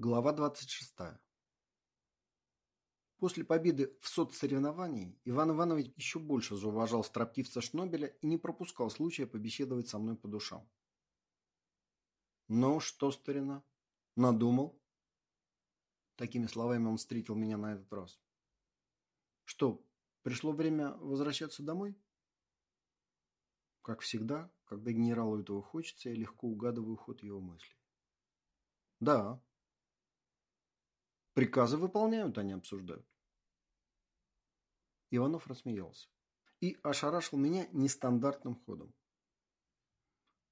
Глава 26. После победы в соцсоревновании Иван Иванович еще больше зауважал строптивца Шнобеля и не пропускал случая побеседовать со мной по душам. «Ну что, старина, надумал?» Такими словами он встретил меня на этот раз. «Что, пришло время возвращаться домой?» Как всегда, когда генералу этого хочется, я легко угадываю ход его мыслей. «Да», Приказы выполняют, а не обсуждают. Иванов рассмеялся и ошарашил меня нестандартным ходом.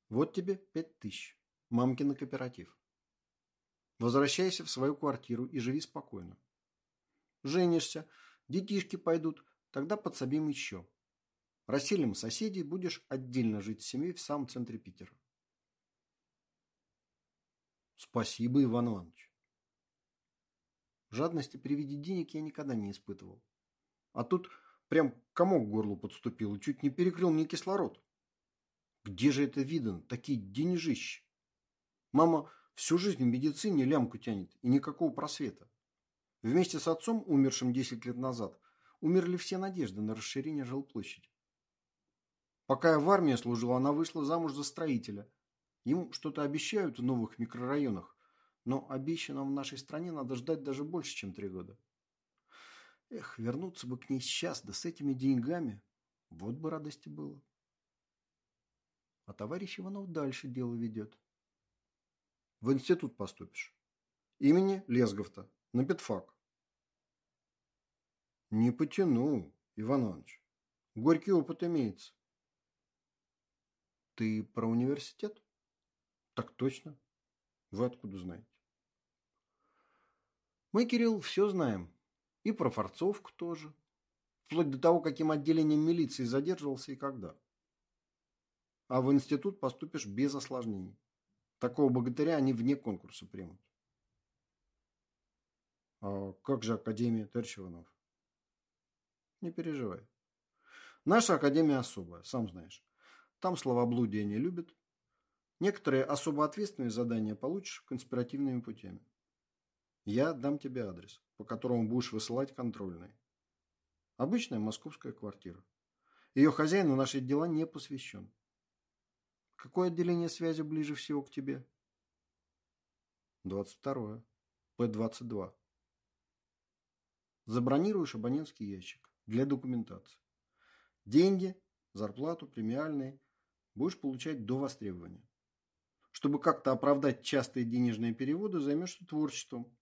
Вот тебе пять тысяч. Мамкин кооператив. Возвращайся в свою квартиру и живи спокойно. Женишься, детишки пойдут, тогда подсобим еще. Расселим соседей, будешь отдельно жить с семьей в самом центре Питера. Спасибо, Иван Иванович. Жадности при виде денег я никогда не испытывал. А тут прям комок к горлу подступил и чуть не перекрыл мне кислород. Где же это видно? Такие денежищи. Мама всю жизнь в медицине лямку тянет и никакого просвета. Вместе с отцом, умершим 10 лет назад, умерли все надежды на расширение жилплощади. Пока я в армии служил, она вышла замуж за строителя. Ему что-то обещают в новых микрорайонах. Но обещанного в нашей стране надо ждать даже больше, чем три года. Эх, вернуться бы к ней сейчас, да с этими деньгами. Вот бы радости было. А товарищ Иванов дальше дело ведет. В институт поступишь. Имени Лезговта. На педфак. Не потяну, Иван Иванович. Горький опыт имеется. Ты про университет? Так точно. Вы откуда знаете? Мы, Кирилл, все знаем. И про Форцовку тоже. Вплоть до того, каким отделением милиции задерживался и когда. А в институт поступишь без осложнений. Такого богатыря они вне конкурса примут. А как же Академия, товарищ Иванов? Не переживай. Наша Академия особая, сам знаешь. Там словоблудие не любят. Некоторые особо ответственные задания получишь конспиративными путями. Я дам тебе адрес, по которому будешь высылать контрольные. Обычная московская квартира. Ее хозяин в наши дела не посвящен. Какое отделение связи ближе всего к тебе? 22. П-22. Забронируешь абонентский ящик для документации. Деньги, зарплату, премиальные будешь получать до востребования. Чтобы как-то оправдать частые денежные переводы, займешься творчеством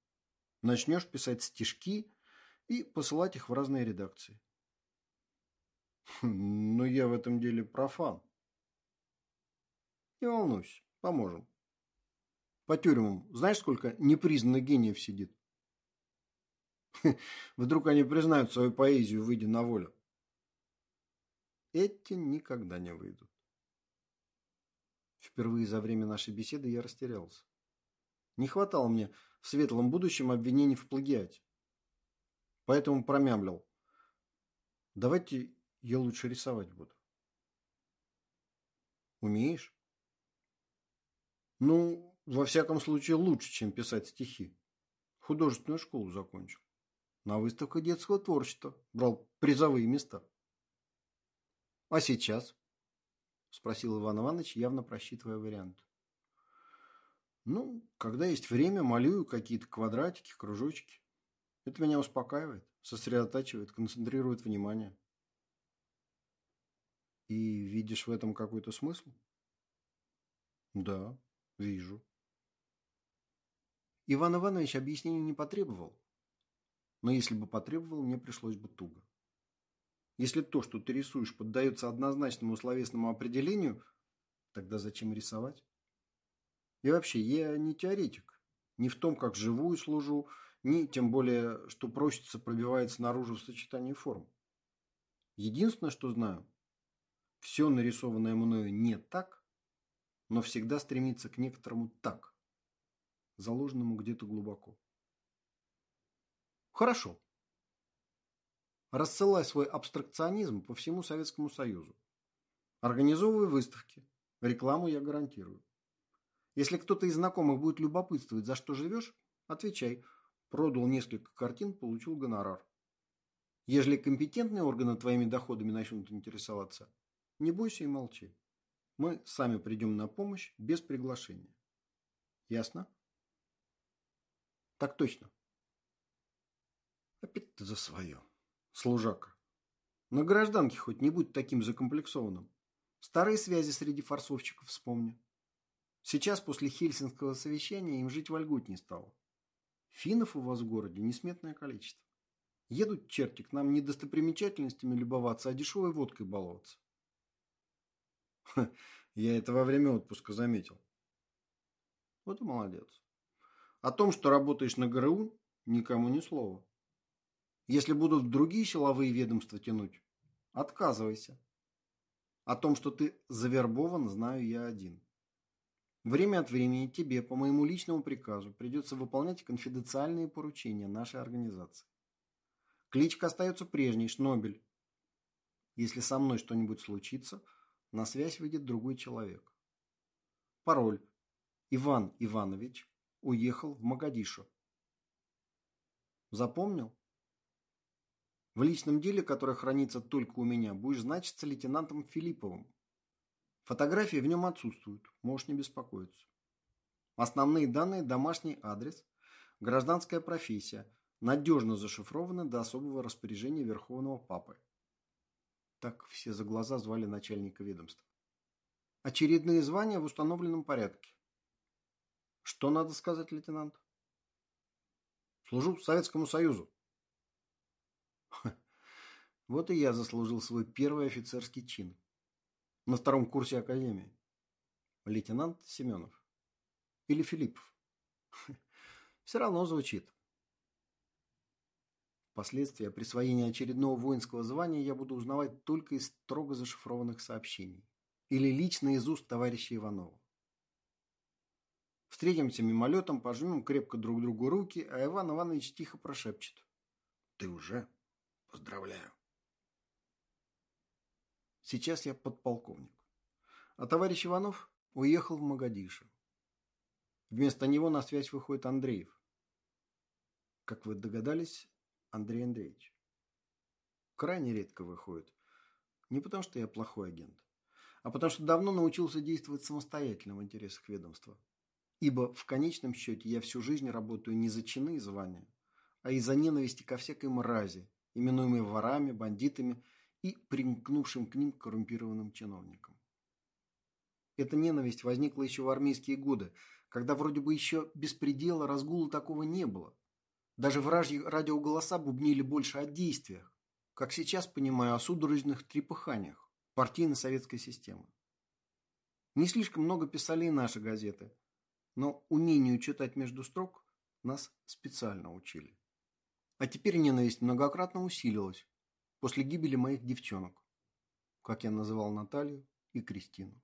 начнешь писать стишки и посылать их в разные редакции. Хм, Но я в этом деле профан. Не волнуйся, поможем. По тюрьмам знаешь, сколько непризнанных гениев сидит? Вдруг они признают свою поэзию, выйдя на волю. Эти никогда не выйдут. Впервые за время нашей беседы я растерялся. Не хватало мне в светлом будущем обвинений в плагиате. Поэтому промямлил. Давайте я лучше рисовать буду. Умеешь? Ну, во всяком случае, лучше, чем писать стихи. Художественную школу закончил. На выставках детского творчества брал призовые места. А сейчас? Спросил Иван Иванович, явно просчитывая вариант. Ну, когда есть время, малюю какие-то квадратики, кружочки. Это меня успокаивает, сосредотачивает, концентрирует внимание. И видишь в этом какой-то смысл? Да, вижу. Иван Иванович объяснений не потребовал. Но если бы потребовал, мне пришлось бы туго. Если то, что ты рисуешь, поддается однозначному словесному определению, тогда зачем рисовать? И вообще, я не теоретик. Ни в том, как живу и служу, ни тем более, что просится пробивается наружу в сочетании форм. Единственное, что знаю, все нарисованное мною не так, но всегда стремится к некоторому так, заложенному где-то глубоко. Хорошо. Рассылай свой абстракционизм по всему Советскому Союзу. Организовывай выставки. Рекламу я гарантирую. Если кто-то из знакомых будет любопытствовать, за что живешь, Отвечай. Продал несколько картин, получил гонорар. Ежели компетентные органы твоими доходами начнут интересоваться, не бойся и молчи. Мы сами придем на помощь без приглашения. Ясно? Так точно. Опять ты за свое. Служака. На гражданке хоть не будь таким закомплексованным. Старые связи среди форсовщиков вспомни. Сейчас после Хельсинского совещания им жить вольготней стало. Финнов у вас в городе несметное количество. Едут черти к нам не достопримечательностями любоваться, а дешевой водкой баловаться. Ха, я это во время отпуска заметил. Вот и молодец. О том, что работаешь на ГРУ, никому ни слова. Если будут другие силовые ведомства тянуть, отказывайся. О том, что ты завербован, знаю я один. Время от времени тебе по моему личному приказу придется выполнять конфиденциальные поручения нашей организации. Кличка остается прежней, Шнобель. Если со мной что-нибудь случится, на связь выйдет другой человек. Пароль. Иван Иванович уехал в Магадишу. Запомнил? В личном деле, которое хранится только у меня, будешь значиться лейтенантом Филипповым. Фотографии в нем отсутствуют, можешь не беспокоиться. Основные данные – домашний адрес, гражданская профессия, надежно зашифрованы до особого распоряжения Верховного Папы. Так все за глаза звали начальника ведомства. Очередные звания в установленном порядке. Что надо сказать, лейтенант? Служу Советскому Союзу. Вот и я заслужил свой первый офицерский чин на втором курсе академии. Лейтенант Семенов. Или Филиппов. Все равно звучит. Впоследствии о присвоении очередного воинского звания я буду узнавать только из строго зашифрованных сообщений или лично из уст товарища Иванова. Встретимся мимолетом, пожмем крепко друг другу руки, а Иван Иванович тихо прошепчет. Ты уже? Поздравляю. Сейчас я подполковник. А товарищ Иванов уехал в Магадишо. Вместо него на связь выходит Андреев. Как вы догадались, Андрей Андреевич. Крайне редко выходит. Не потому, что я плохой агент, а потому, что давно научился действовать самостоятельно в интересах ведомства. Ибо в конечном счете я всю жизнь работаю не за чины и звания, а из-за ненависти ко всякой мрази, именуемой ворами, бандитами и примкнувшим к ним коррумпированным чиновникам. Эта ненависть возникла еще в армейские годы, когда вроде бы еще беспредела, разгула такого не было. Даже вражьи радиоголоса бубнили больше о действиях, как сейчас понимаю, о судорожных трепыханиях партийно-советской системы. Не слишком много писали и наши газеты, но умению читать между строк нас специально учили. А теперь ненависть многократно усилилась, после гибели моих девчонок, как я называл Наталью и Кристину.